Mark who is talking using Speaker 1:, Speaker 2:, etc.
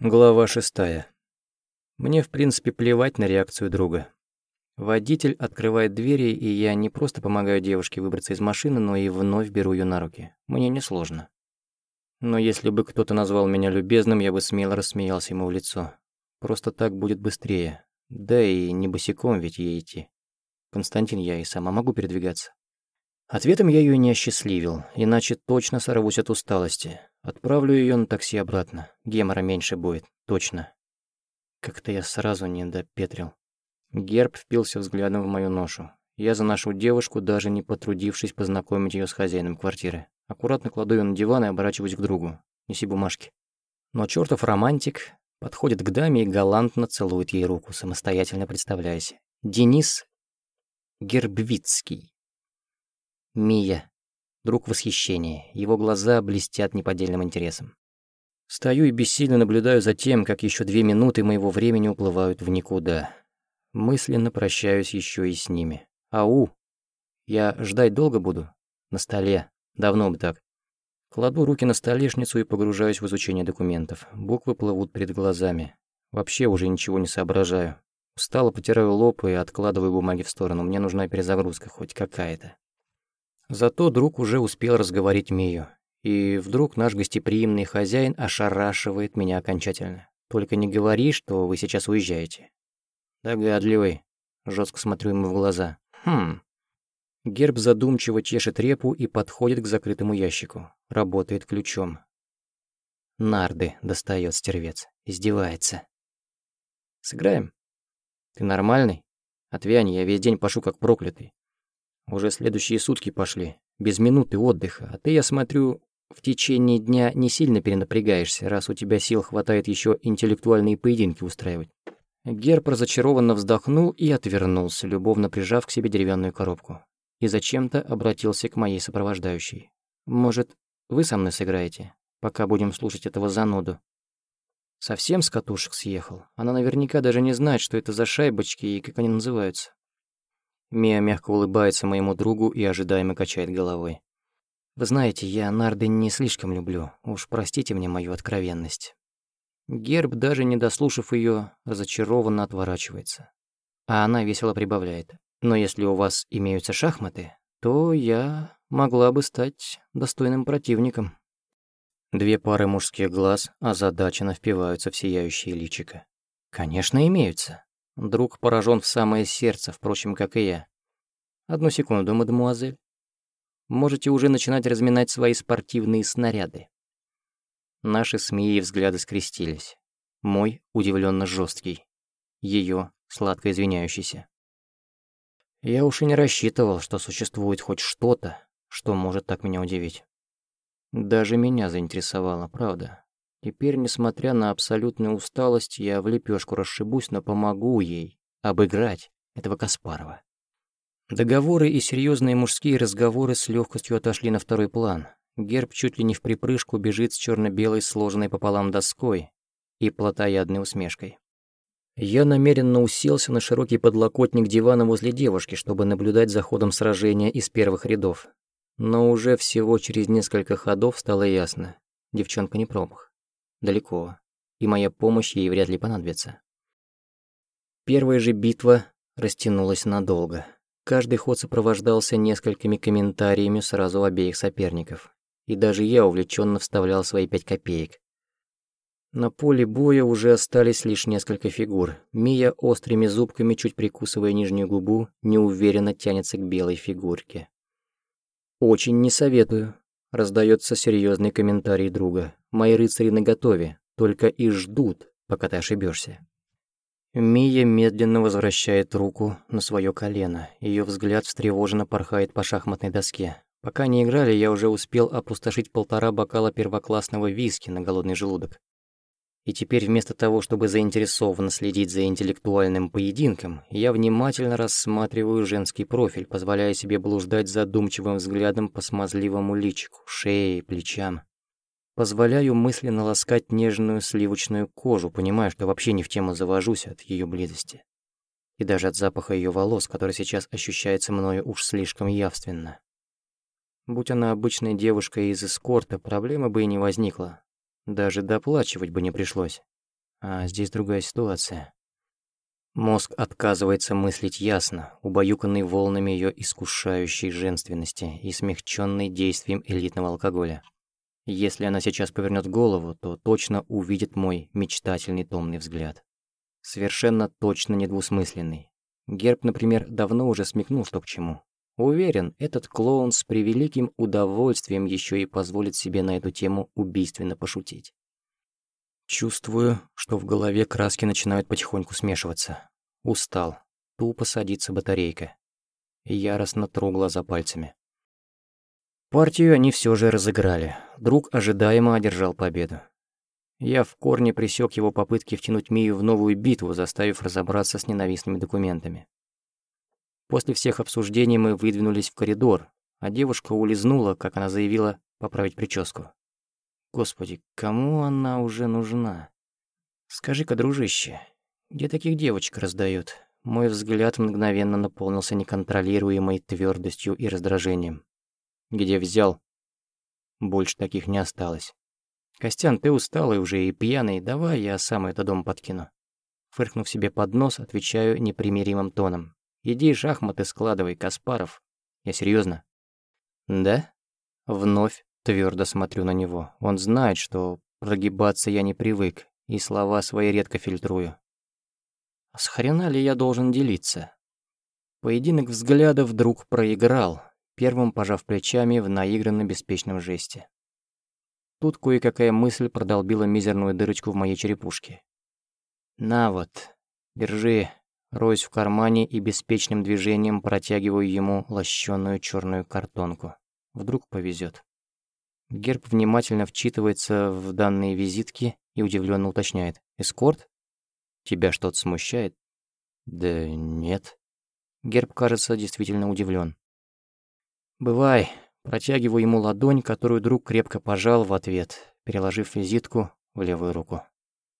Speaker 1: Глава шестая. Мне, в принципе, плевать на реакцию друга. Водитель открывает двери, и я не просто помогаю девушке выбраться из машины, но и вновь беру ее на руки. Мне несложно. Но если бы кто-то назвал меня любезным, я бы смело рассмеялся ему в лицо. Просто так будет быстрее. Да и не босиком ведь ей идти. Константин, я и сама могу передвигаться. Ответом я ее не осчастливил, иначе точно сорвусь от усталости. Отправлю ее на такси обратно. Гемора меньше будет, точно. Как-то я сразу не допетрил. Герб впился взглядом в мою ношу. Я заношу девушку, даже не потрудившись познакомить ее с хозяином квартиры. Аккуратно кладу ее на диван и оборачиваюсь к другу. Неси бумажки. Но чертов романтик подходит к даме и галантно целует ей руку, самостоятельно представляясь. Денис Гербвицкий. Мия. Друг восхищения. Его глаза блестят неподдельным интересом. Стою и бессильно наблюдаю за тем, как еще две минуты моего времени уплывают в никуда. Мысленно прощаюсь еще и с ними. Ау! Я ждать долго буду? На столе. Давно бы так. Кладу руки на столешницу и погружаюсь в изучение документов. Буквы плывут перед глазами. Вообще уже ничего не соображаю. Устало потираю лоб и откладываю бумаги в сторону. Мне нужна перезагрузка, хоть какая-то. Зато друг уже успел разговорить Мию. И вдруг наш гостеприимный хозяин ошарашивает меня окончательно. «Только не говори, что вы сейчас уезжаете». «Догадливый». Жестко смотрю ему в глаза. «Хм». Герб задумчиво чешет репу и подходит к закрытому ящику. Работает ключом. Нарды достает стервец. Издевается. «Сыграем?» «Ты нормальный?» «Отвянь, я весь день пашу как проклятый. Уже следующие сутки пошли, без минуты отдыха, а ты, я смотрю, в течение дня не сильно перенапрягаешься, раз у тебя сил хватает еще интеллектуальные поединки устраивать. Герб разочарованно вздохнул и отвернулся, любовно прижав к себе деревянную коробку. И зачем-то обратился к моей сопровождающей. «Может, вы со мной сыграете, пока будем слушать этого зануду?» Совсем с катушек съехал. Она наверняка даже не знает, что это за шайбочки и как они называются. Мия мягко улыбается моему другу и ожидаемо качает головой. «Вы знаете, я нарды не слишком люблю. Уж простите мне мою откровенность». Герб, даже не дослушав ее, разочарованно отворачивается. А она весело прибавляет. «Но если у вас имеются шахматы, то я могла бы стать достойным противником». Две пары мужских глаз озадаченно впиваются в сияющие личико. «Конечно, имеются. Друг поражен в самое сердце, впрочем, как и я. Одну секунду, мадемуазель. Можете уже начинать разминать свои спортивные снаряды. Наши СМИ и взгляды скрестились. Мой удивленно жесткий, ее сладко извиняющийся. Я уж и не рассчитывал, что существует хоть что-то, что может так меня удивить. Даже меня заинтересовало, правда. Теперь, несмотря на абсолютную усталость, я в лепешку расшибусь, но помогу ей обыграть этого Каспарова. Договоры и серьезные мужские разговоры с легкостью отошли на второй план. Герб чуть ли не в припрыжку бежит с черно белой сложенной пополам доской и плотоядной усмешкой. Я намеренно уселся на широкий подлокотник дивана возле девушки, чтобы наблюдать за ходом сражения из первых рядов. Но уже всего через несколько ходов стало ясно. Девчонка не промах далеко, и моя помощь ей вряд ли понадобится. Первая же битва растянулась надолго. Каждый ход сопровождался несколькими комментариями сразу обеих соперников, и даже я увлеченно вставлял свои пять копеек. На поле боя уже остались лишь несколько фигур. Мия острыми зубками, чуть прикусывая нижнюю губу, неуверенно тянется к белой фигурке. «Очень не советую», — раздается серьезный комментарий друга. Мои рыцари наготове, только и ждут, пока ты ошибешься. Мия медленно возвращает руку на свое колено. Ее взгляд встревоженно порхает по шахматной доске. Пока не играли, я уже успел опустошить полтора бокала первоклассного виски на голодный желудок. И теперь вместо того, чтобы заинтересованно следить за интеллектуальным поединком, я внимательно рассматриваю женский профиль, позволяя себе блуждать задумчивым взглядом по смазливому личику, шее, плечам. Позволяю мысленно ласкать нежную сливочную кожу, понимая, что вообще не в тему завожусь от ее близости. И даже от запаха ее волос, который сейчас ощущается мною уж слишком явственно. Будь она обычной девушкой из эскорта, проблемы бы и не возникло. Даже доплачивать бы не пришлось. А здесь другая ситуация. Мозг отказывается мыслить ясно, убаюканный волнами ее искушающей женственности и смягченный действием элитного алкоголя. Если она сейчас повернет голову, то точно увидит мой мечтательный томный взгляд. Совершенно точно недвусмысленный. Герб, например, давно уже смекнул, что к чему. Уверен, этот клоун с превеликим удовольствием еще и позволит себе на эту тему убийственно пошутить. Чувствую, что в голове краски начинают потихоньку смешиваться. Устал. Тупо садится батарейка. Яростно тру глаза пальцами. Партию они все же разыграли. Друг ожидаемо одержал победу. Я в корне пресек его попытки втянуть Мию в новую битву, заставив разобраться с ненавистными документами. После всех обсуждений мы выдвинулись в коридор, а девушка улизнула, как она заявила, поправить прическу. Господи, кому она уже нужна? Скажи-ка, дружище, где таких девочек раздают? Мой взгляд мгновенно наполнился неконтролируемой твердостью и раздражением. Где взял? Больше таких не осталось. Костян, ты усталый уже и пьяный, давай я сам это дом подкину. Фыркнув себе под нос, отвечаю непримиримым тоном. Иди шахматы складывай, Каспаров. Я серьезно. Да? Вновь Твердо смотрю на него. Он знает, что прогибаться я не привык, и слова свои редко фильтрую. С хрена ли я должен делиться? Поединок взглядов вдруг проиграл, первым пожав плечами в наигранно беспечном жесте. Тут кое-какая мысль продолбила мизерную дырочку в моей черепушке. «На вот, держи», роюсь в кармане и беспечным движением протягиваю ему лощеную черную картонку. Вдруг повезет. Герб внимательно вчитывается в данные визитки и удивленно уточняет. «Эскорт? Тебя что-то смущает?» «Да нет». Герб, кажется, действительно удивлен. «Бывай». Протягиваю ему ладонь, которую друг крепко пожал в ответ, переложив визитку в левую руку.